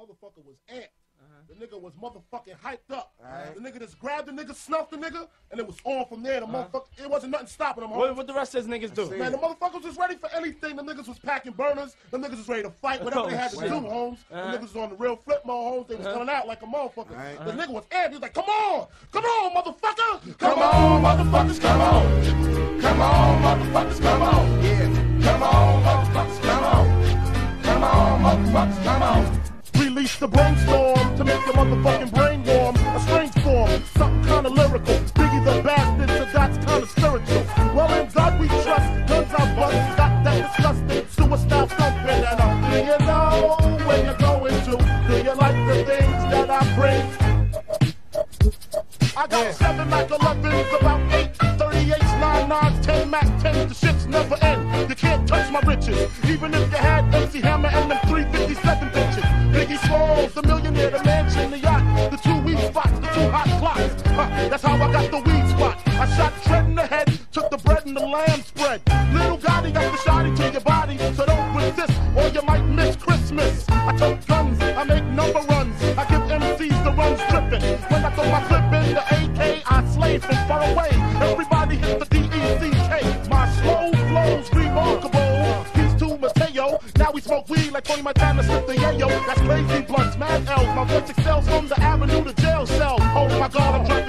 motherfucker was amped. The nigga was motherfucking hyped up. The nigga just grabbed the nigga, snuffed the nigga, and it was on from there. The motherfucker, it wasn't nothing stopping him. What, what the rest of these niggas do? Man, the motherfuckers was ready for anything. The niggas was packing burners. The niggas was ready to fight. Whatever they had to Oh, shit. do, Holmes. Uh-huh. The niggas was on the real flip mode, Holmes. They was Uh-huh. coming out like a motherfucker. Right. The Uh-huh. nigga was amped. He was like, come on. Come on, motherfucker. Come on, motherfuckers. Come on. Come on, motherfuckers. Come on. Yeah. Come on, motherfuckers. The brainstorm to make your motherfucking brain warm. A strange form, something kinda lyrical. Biggie the bastard, so that's kinda spiritual. Well, in God we trust, guns I bust, got that disgusting suicide thumping. And uh, do you know where you're going to? Do you like the things that I bring? I got seven Mac 11s, about eight 38s, 9 9s, 10 Mac 10s. The shits never end. You can't touch my riches. Even if you had MC Hammer and them 357 lamb spread. Little Gotti got the shotty to your body, so don't resist or you might miss Christmas. I tote guns, I make number runs, I give MCs the runs dripping. When I throw my clip in the AK, I slay from far away. Everybody hit the D-E-C-K. My slow flow's remarkable. Peace to Mateo. Now we smoke weed like Tony Montana slipped the yayo. That's crazy blunts, mad L's. My voice excels from the avenue to jail cell. Oh my god, I'm dropping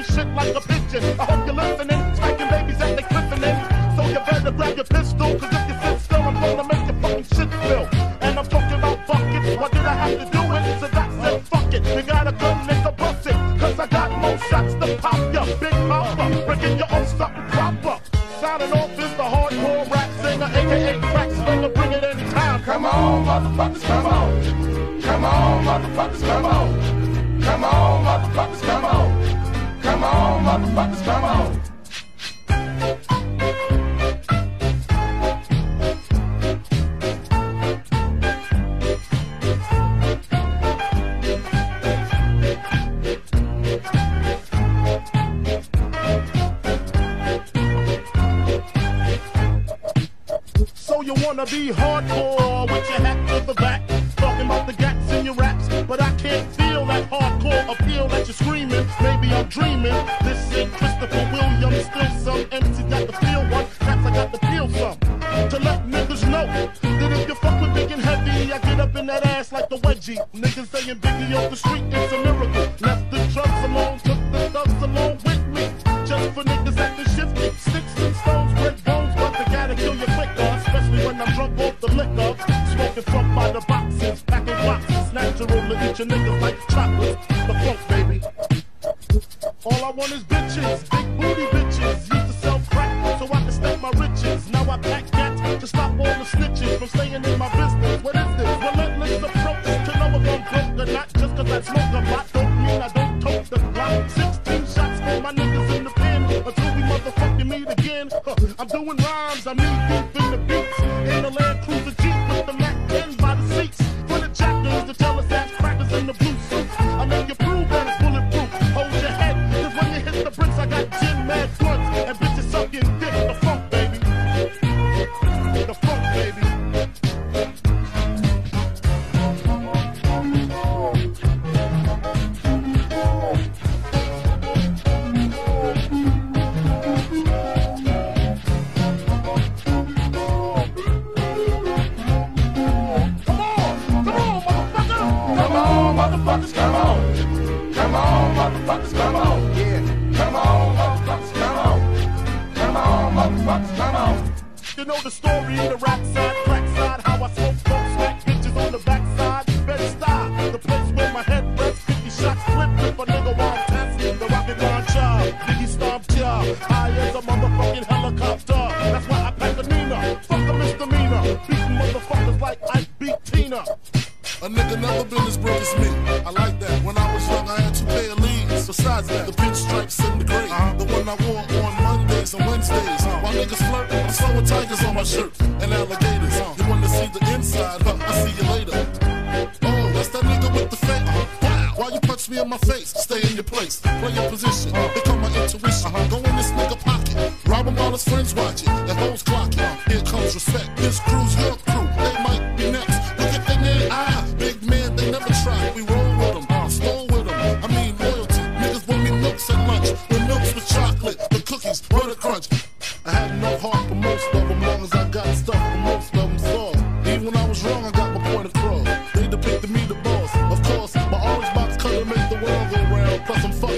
your pistol, cause if you sit still, I'm gonna make your fucking shit spill. And I'm talking about buckets. Why did I have to do it? So that said, fuck it. You got a gun, nigga, bust it. Cause I got more shots to pop ya. Big papa, breaking your own something proper. Sounding off is the hardcore rap singer, aka crack slinger, bring it anytime. Come on, motherfuckers, come on. Come on, motherfuckers, come on. Come on, motherfuckers, come on. Come on, motherfuckers, come on. You wanna be hardcore with your hat to the back, talking about the gats in your raps, but I can't feel that hardcore appeal that you're screaming. Maybe I'm dreaming. This ain't Christopher Williams, still some MC got the feel one, cats I got the feel some. To let niggas know that if you fuck with big and heavy, I get up in that ass like the wedgie. Niggas saying Biggie off the street, it's a miracle. Left the drugs alone, took the thugs along with me. Just for niggas acting shifty, sticks and stones, break bones, Smoking funk by the boxes, packing boxes. Natural to eat your niggas like chocolate. The funk, baby. All I want is bitches, big booty bitches. Used to sell crack so I can stack my riches. Now I pack cats to stop all the snitches from staying in my business. What is this? Relentless approach to know if I'm broke or not. Just cause I smoke a lot don't mean I don't tote the Glock. 16 shots for my niggas in the pen until we motherfucking meet again. Huh, I'm doing rhymes, I'm knee I make you You know the story, in the rap side, crack side, how I smoke, smoke, smack bitches on the backside. Bed style, the place where my head rests. 50 shots flip if a nigga want test. The rocket launcher, Biggie stomped ya. High as a motherfucking helicopter. That's why I pack a Nina. Fuck a misdemeanor. Beating motherfuckers like I beat Tina. A nigga never been as broke as me. I like that. When I was young, I had two pair of leads. Besides that, the pinstripes in the gray. Uh-huh. The one I wore on Mondays and Wednesdays. While niggas flirt, I'm sewing tigers on my shirt and alligators. You wanna see the inside? Huh, I'll see you later. Oh, that's that nigga with the fake. Why you punch me in my face? Stay in your place. Play your position. Here come my intuition. Go in this nigga pocket. Rob him while his friends watching. And hoes clocking. Here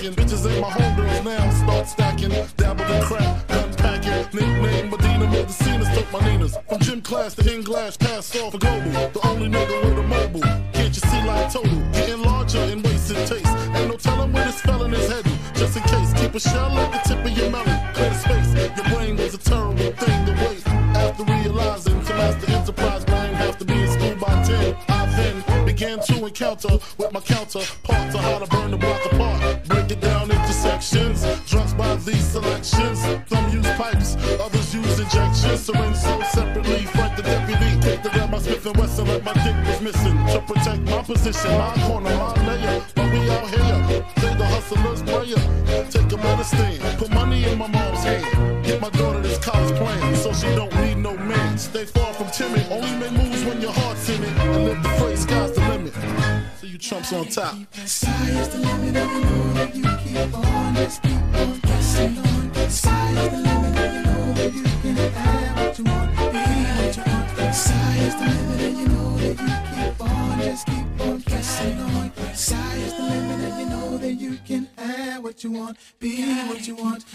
packing. Bitches ain't my homegirls now. Start stacking, dabble in crack, gun packing. Nickname Medina made the Medicinas, took my Ninas. From gym class to in glass, pass off for global. The only nigga with a mobile. Can't you see like total? Getting larger in wasted taste. Ain't no telling where this fell in his head. Just in case, keep a shell at the tip of your melon. Clear the space. Your brain was a terrible thing to waste. Began to encounter with my counterparts on how to burn the block apart. Break it down into sections. Drunks by these selections. Some use pipes, others use injections. Syringe sold separately. Frank the deputy picked to grab my Smith and Wesson like my dick was missing. To protect my position, my corner, my layer. But we out here, say the hustler's prayer. Take a medicine, put money in my mom's hand. Get my daughter this college plan, so she don't need no man. Stay far from timid, only make moves when your heart's in it. And live the phrase, the limit. Chumps on top. Sky is the limit, you know that you keep on, just keep on pressing on. Sky is the limit, and you know that you can have what you want,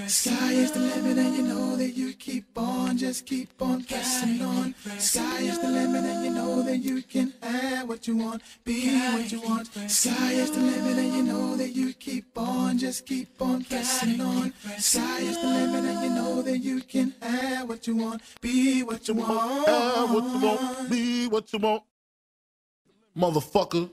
Sky is the limit, and you know that you keep on, just keep on pressing on. Sky is the limit, and you know that you can have what you want, be what you want. Sky is the limit, and you know that you keep on, just keep on pressing on. Sky is the limit, and you know that you can have what you want, be what you want. Have what you want, be what you want. Motherfucker.